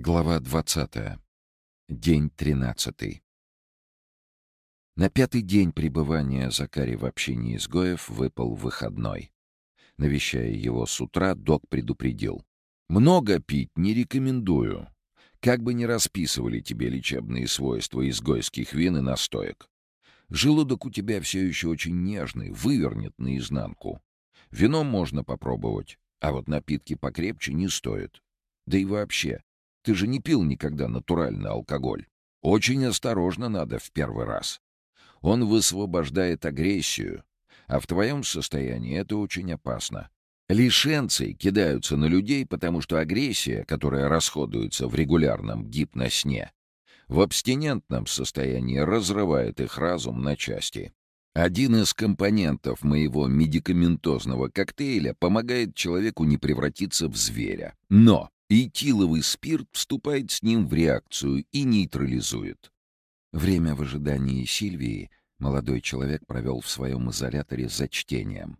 Глава 20. День 13. На пятый день пребывания Закари в общении изгоев выпал выходной. Навещая его с утра, док предупредил. «Много пить не рекомендую. Как бы ни расписывали тебе лечебные свойства изгойских вин и настоек. Желудок у тебя все еще очень нежный, вывернет наизнанку. Вино можно попробовать, а вот напитки покрепче не стоит. Да и вообще, ты же не пил никогда натуральный алкоголь. Очень осторожно надо в первый раз. Он высвобождает агрессию, а в твоем состоянии это очень опасно. Лишенцы кидаются на людей, потому что агрессия, которая расходуется в регулярном гипносне, в абстинентном состоянии разрывает их разум на части. Один из компонентов моего медикаментозного коктейля помогает человеку не превратиться в зверя. Но Этиловый спирт вступает с ним в реакцию и нейтрализует. Время в ожидании Сильвии молодой человек провел в своем изоляторе за чтением.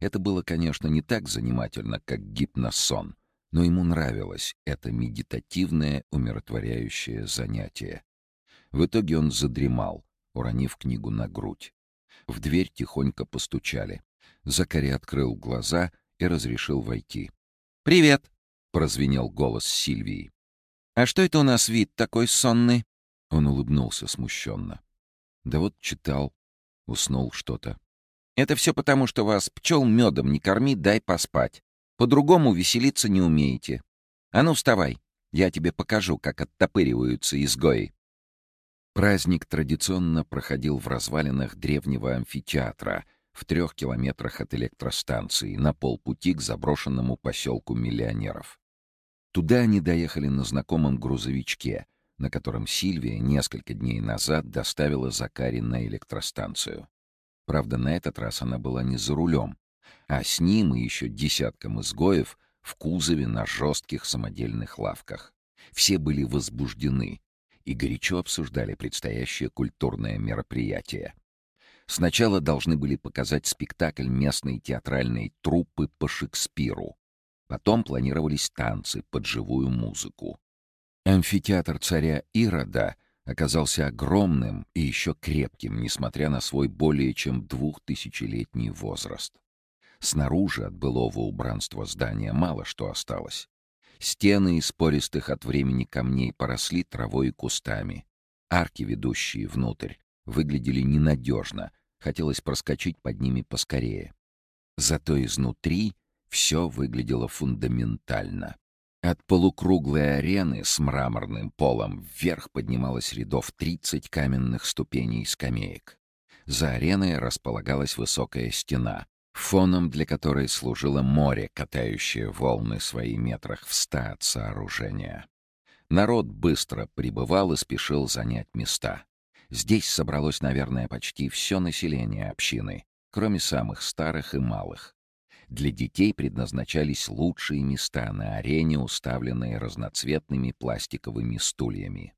Это было, конечно, не так занимательно, как гипносон, но ему нравилось это медитативное, умиротворяющее занятие. В итоге он задремал, уронив книгу на грудь. В дверь тихонько постучали. Закари открыл глаза и разрешил войти. «Привет!» — прозвенел голос Сильвии. «А что это у нас вид такой сонный?» Он улыбнулся смущенно. «Да вот читал. Уснул что-то». «Это все потому, что вас пчел медом не корми, дай поспать. По-другому веселиться не умеете. А ну, вставай, я тебе покажу, как оттопыриваются изгои». Праздник традиционно проходил в развалинах древнего амфитеатра в трех километрах от электростанции на полпути к заброшенному поселку миллионеров. Туда они доехали на знакомом грузовичке, на котором Сильвия несколько дней назад доставила Закари на электростанцию. Правда, на этот раз она была не за рулем, а с ним и еще десятком изгоев в кузове на жестких самодельных лавках. Все были возбуждены и горячо обсуждали предстоящее культурное мероприятие. Сначала должны были показать спектакль местной театральной труппы по Шекспиру, Потом планировались танцы под живую музыку. Амфитеатр царя Ирода оказался огромным и еще крепким, несмотря на свой более чем двухтысячелетний возраст. Снаружи от былого убранства здания мало что осталось. Стены из пористых от времени камней поросли травой и кустами. Арки, ведущие внутрь, выглядели ненадежно, хотелось проскочить под ними поскорее. Зато изнутри все выглядело фундаментально. От полукруглой арены с мраморным полом вверх поднималось рядов 30 каменных ступеней скамеек. За ареной располагалась высокая стена, фоном для которой служило море, катающее волны свои метрах в ста от сооружения. Народ быстро прибывал и спешил занять места. Здесь собралось, наверное, почти все население общины, кроме самых старых и малых. Для детей предназначались лучшие места на арене, уставленные разноцветными пластиковыми стульями.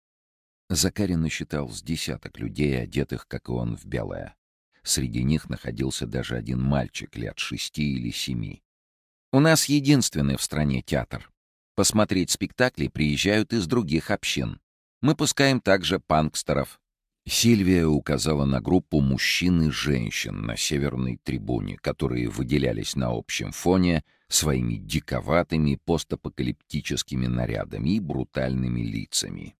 Закарин насчитал с десяток людей, одетых, как и он, в белое. Среди них находился даже один мальчик лет шести или семи. «У нас единственный в стране театр. Посмотреть спектакли приезжают из других общин. Мы пускаем также панкстеров, Сильвия указала на группу мужчин и женщин на северной трибуне, которые выделялись на общем фоне своими диковатыми постапокалиптическими нарядами и брутальными лицами.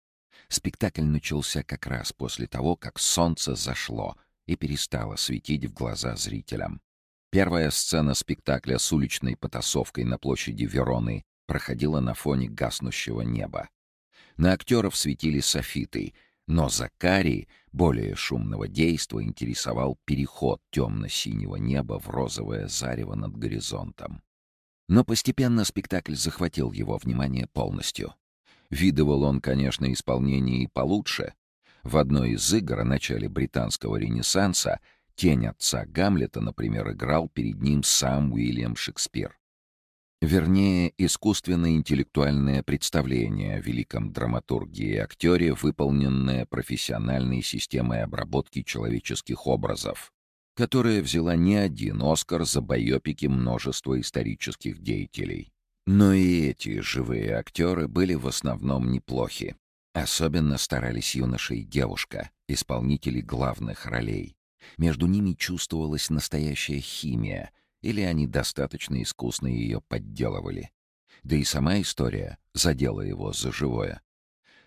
Спектакль начался как раз после того, как солнце зашло и перестало светить в глаза зрителям. Первая сцена спектакля с уличной потасовкой на площади Вероны проходила на фоне гаснущего неба. На актеров светили софиты — но Закарий более шумного действа интересовал переход темно-синего неба в розовое зарево над горизонтом. Но постепенно спектакль захватил его внимание полностью. Видывал он, конечно, исполнение и получше. В одной из игр о начале британского ренессанса тень отца Гамлета, например, играл перед ним сам Уильям Шекспир. Вернее, искусственно-интеллектуальное представление о великом драматурге и актере, выполненное профессиональной системой обработки человеческих образов, которая взяла не один «Оскар» за байопики множества исторических деятелей. Но и эти живые актеры были в основном неплохи. Особенно старались юноша и девушка, исполнители главных ролей. Между ними чувствовалась настоящая химия, или они достаточно искусно ее подделывали. Да и сама история задела его за живое.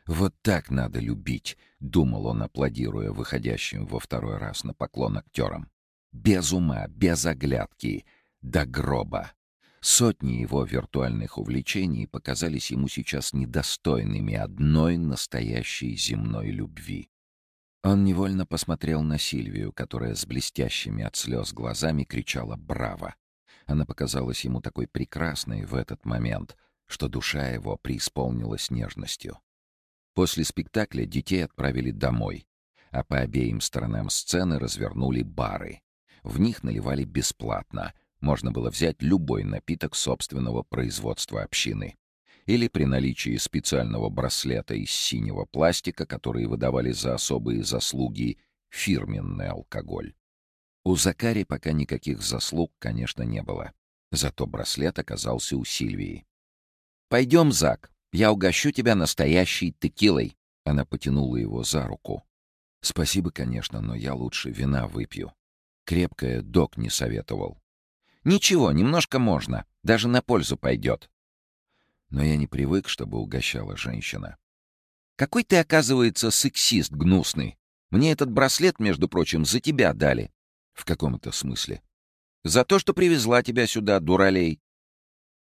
«Вот так надо любить», — думал он, аплодируя выходящим во второй раз на поклон актерам. «Без ума, без оглядки, до гроба». Сотни его виртуальных увлечений показались ему сейчас недостойными одной настоящей земной любви. Он невольно посмотрел на Сильвию, которая с блестящими от слез глазами кричала «Браво!». Она показалась ему такой прекрасной в этот момент, что душа его преисполнилась нежностью. После спектакля детей отправили домой, а по обеим сторонам сцены развернули бары. В них наливали бесплатно. Можно было взять любой напиток собственного производства общины. Или при наличии специального браслета из синего пластика, который выдавали за особые заслуги, фирменный алкоголь. У Закари пока никаких заслуг, конечно, не было. Зато браслет оказался у Сильвии. «Пойдем, Зак, я угощу тебя настоящей текилой!» Она потянула его за руку. «Спасибо, конечно, но я лучше вина выпью. Крепкое док не советовал». «Ничего, немножко можно. Даже на пользу пойдет». Но я не привык, чтобы угощала женщина. «Какой ты, оказывается, сексист гнусный! Мне этот браслет, между прочим, за тебя дали». «В каком это смысле?» «За то, что привезла тебя сюда, дуралей.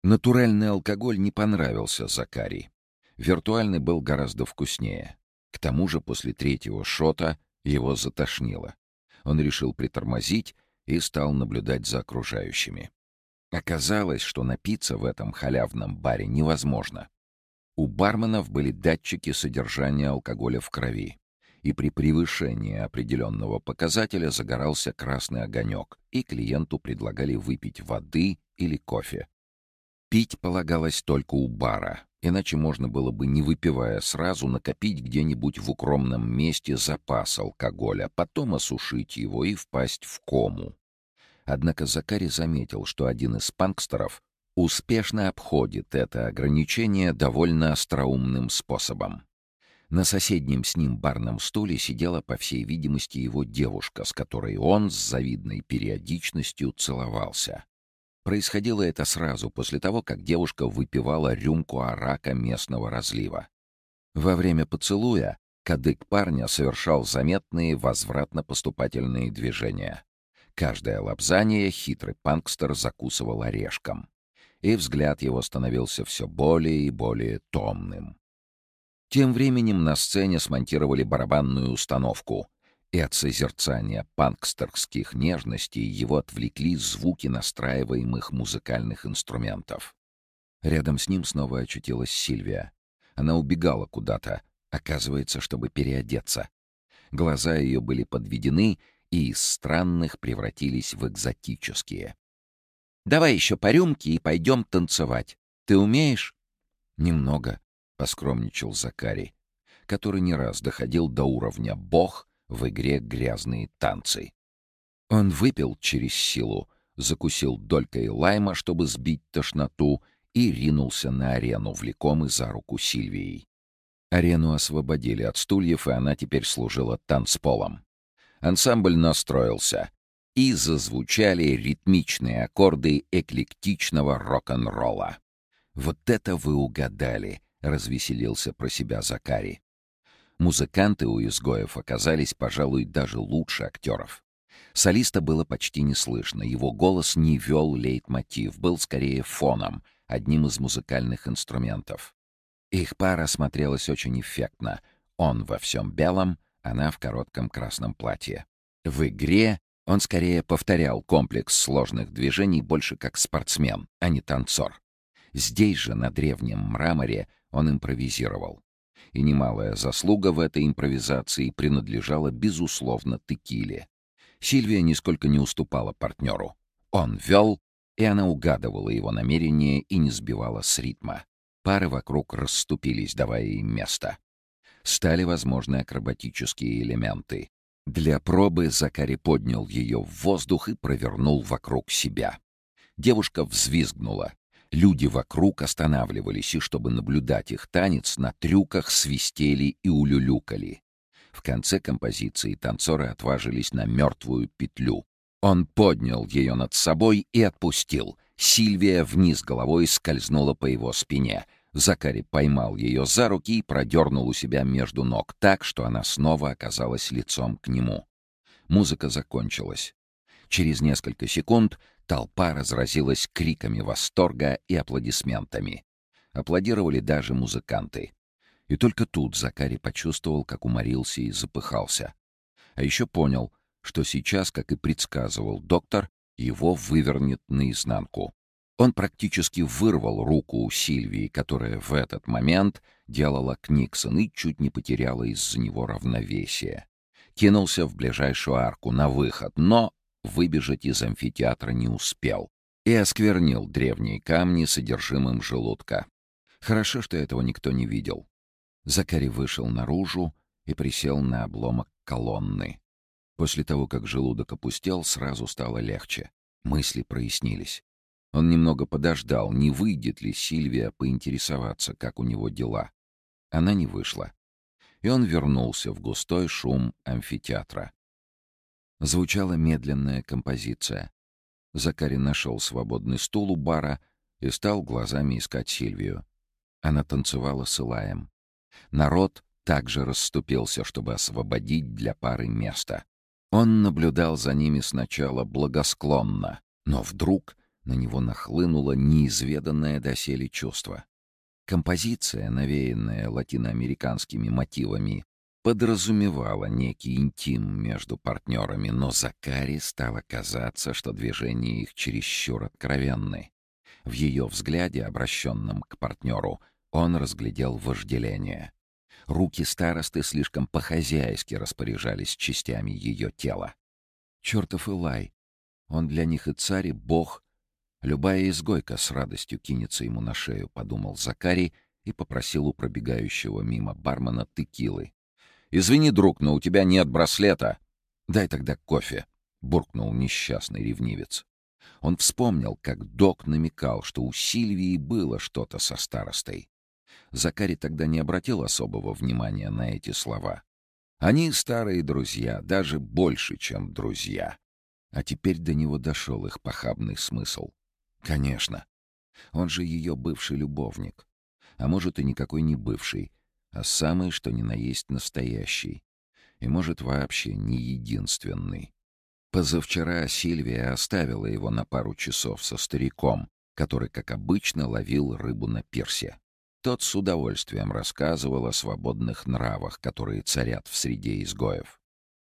Натуральный алкоголь не понравился Закари. Виртуальный был гораздо вкуснее. К тому же после третьего шота его затошнило. Он решил притормозить и стал наблюдать за окружающими. Оказалось, что напиться в этом халявном баре невозможно. У барменов были датчики содержания алкоголя в крови, и при превышении определенного показателя загорался красный огонек, и клиенту предлагали выпить воды или кофе. Пить полагалось только у бара, иначе можно было бы, не выпивая сразу, накопить где-нибудь в укромном месте запас алкоголя, потом осушить его и впасть в кому. Однако Закари заметил, что один из панкстеров успешно обходит это ограничение довольно остроумным способом. На соседнем с ним барном стуле сидела, по всей видимости, его девушка, с которой он с завидной периодичностью целовался. Происходило это сразу после того, как девушка выпивала рюмку арака местного разлива. Во время поцелуя кадык парня совершал заметные возвратно-поступательные движения. Каждое лапзание хитрый панкстер закусывал орешком. И взгляд его становился все более и более томным. Тем временем на сцене смонтировали барабанную установку — и от созерцания панкстерских нежностей его отвлекли звуки настраиваемых музыкальных инструментов. Рядом с ним снова очутилась Сильвия. Она убегала куда-то, оказывается, чтобы переодеться. Глаза ее были подведены и из странных превратились в экзотические. «Давай еще по рюмке и пойдем танцевать. Ты умеешь?» «Немного», — поскромничал Закари, который не раз доходил до уровня «бог», в игре «Грязные танцы». Он выпил через силу, закусил долькой лайма, чтобы сбить тошноту, и ринулся на арену, влекомый за руку Сильвией. Арену освободили от стульев, и она теперь служила танцполом. Ансамбль настроился, и зазвучали ритмичные аккорды эклектичного рок-н-ролла. «Вот это вы угадали!» — развеселился про себя Закари. Музыканты у изгоев оказались, пожалуй, даже лучше актеров. Солиста было почти не слышно, его голос не вел лейтмотив, был скорее фоном, одним из музыкальных инструментов. Их пара смотрелась очень эффектно. Он во всем белом, она в коротком красном платье. В игре он скорее повторял комплекс сложных движений больше как спортсмен, а не танцор. Здесь же, на древнем мраморе, он импровизировал и немалая заслуга в этой импровизации принадлежала, безусловно, Текиле. Сильвия нисколько не уступала партнеру. Он вел, и она угадывала его намерения и не сбивала с ритма. Пары вокруг расступились, давая им место. Стали возможны акробатические элементы. Для пробы Закари поднял ее в воздух и провернул вокруг себя. Девушка взвизгнула. Люди вокруг останавливались, и чтобы наблюдать их танец, на трюках свистели и улюлюкали. В конце композиции танцоры отважились на мертвую петлю. Он поднял ее над собой и отпустил. Сильвия вниз головой скользнула по его спине. Закари поймал ее за руки и продернул у себя между ног так, что она снова оказалась лицом к нему. Музыка закончилась. Через несколько секунд толпа разразилась криками восторга и аплодисментами. Аплодировали даже музыканты. И только тут Закари почувствовал, как уморился и запыхался. А еще понял, что сейчас, как и предсказывал доктор, его вывернет наизнанку. Он практически вырвал руку у Сильвии, которая в этот момент делала Книксон и чуть не потеряла из-за него равновесие. Кинулся в ближайшую арку на выход, но выбежать из амфитеатра не успел и осквернил древние камни содержимым желудка. Хорошо, что этого никто не видел. Закари вышел наружу и присел на обломок колонны. После того, как желудок опустел, сразу стало легче. Мысли прояснились. Он немного подождал, не выйдет ли Сильвия поинтересоваться, как у него дела. Она не вышла. И он вернулся в густой шум амфитеатра. Звучала медленная композиция. Закари нашел свободный стул у бара и стал глазами искать Сильвию. Она танцевала с Илаем. Народ также расступился, чтобы освободить для пары место. Он наблюдал за ними сначала благосклонно, но вдруг на него нахлынуло неизведанное доселе чувство. Композиция, навеянная латиноамериканскими мотивами, подразумевала некий интим между партнерами, но Закари стало казаться, что движения их чересчур откровенны. В ее взгляде, обращенном к партнеру, он разглядел вожделение. Руки старосты слишком по-хозяйски распоряжались частями ее тела. Чертов Илай! Он для них и царь, и бог. Любая изгойка с радостью кинется ему на шею, — подумал Закари и попросил у пробегающего мимо бармена текилы. «Извини, друг, но у тебя нет браслета. Дай тогда кофе», — буркнул несчастный ревнивец. Он вспомнил, как док намекал, что у Сильвии было что-то со старостой. Закари тогда не обратил особого внимания на эти слова. Они старые друзья, даже больше, чем друзья. А теперь до него дошел их похабный смысл. Конечно. Он же ее бывший любовник. А может, и никакой не бывший, а самый, что ни на есть, настоящий. И, может, вообще не единственный. Позавчера Сильвия оставила его на пару часов со стариком, который, как обычно, ловил рыбу на пирсе. Тот с удовольствием рассказывал о свободных нравах, которые царят в среде изгоев.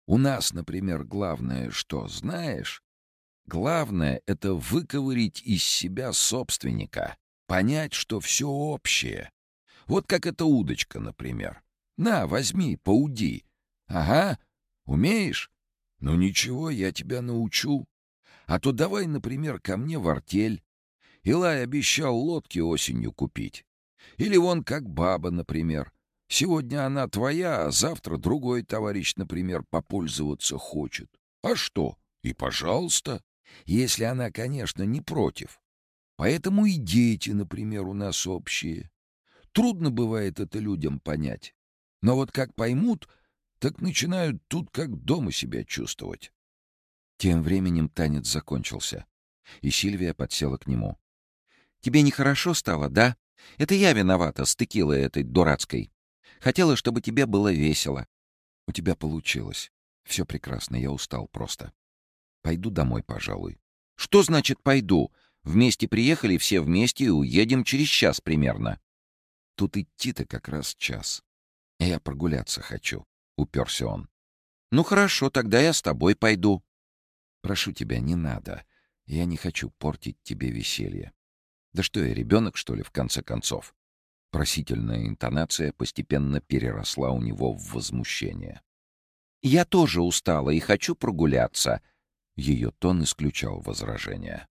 «У нас, например, главное что, знаешь? Главное — это выковырить из себя собственника, понять, что все общее. Вот как эта удочка, например. На, возьми, поуди. Ага, умеешь? Ну ничего, я тебя научу. А то давай, например, ко мне в артель. Илай обещал лодки осенью купить. Или вон как баба, например. Сегодня она твоя, а завтра другой товарищ, например, попользоваться хочет. А что? И пожалуйста. Если она, конечно, не против. Поэтому и дети, например, у нас общие. Трудно бывает это людям понять. Но вот как поймут, так начинают тут как дома себя чувствовать. Тем временем танец закончился, и Сильвия подсела к нему. «Тебе нехорошо стало, да?» Это я виновата с текилой этой дурацкой. Хотела, чтобы тебе было весело. У тебя получилось. Все прекрасно, я устал просто. Пойду домой, пожалуй. Что значит «пойду»? Вместе приехали, все вместе, и уедем через час примерно. Тут идти-то как раз час. Я прогуляться хочу, — уперся он. Ну хорошо, тогда я с тобой пойду. Прошу тебя, не надо. Я не хочу портить тебе веселье. Да что я, ребенок, что ли, в конце концов? Просительная интонация постепенно переросла у него в возмущение. «Я тоже устала и хочу прогуляться». Ее тон исключал возражения.